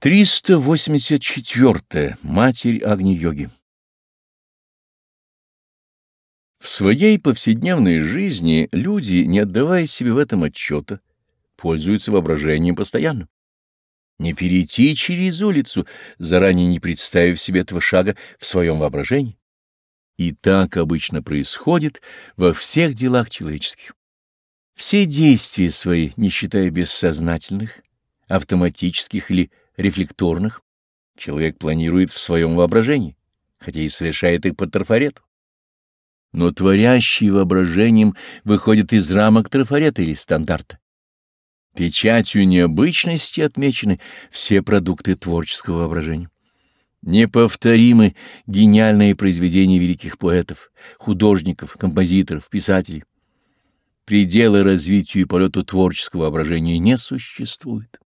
384. Матерь Агни-йоги В своей повседневной жизни люди, не отдавая себе в этом отчета, пользуются воображением постоянно. Не перейти через улицу, заранее не представив себе этого шага в своем воображении. И так обычно происходит во всех делах человеческих. Все действия свои, не считая бессознательных, автоматических или рефлекторных, человек планирует в своем воображении, хотя и совершает их по трафарету. Но творящий воображением выходит из рамок трафарета или стандарта. Печатью необычности отмечены все продукты творческого воображения. Неповторимы гениальные произведения великих поэтов, художников, композиторов, писателей. Пределы развитию и полету творческого воображения не существует.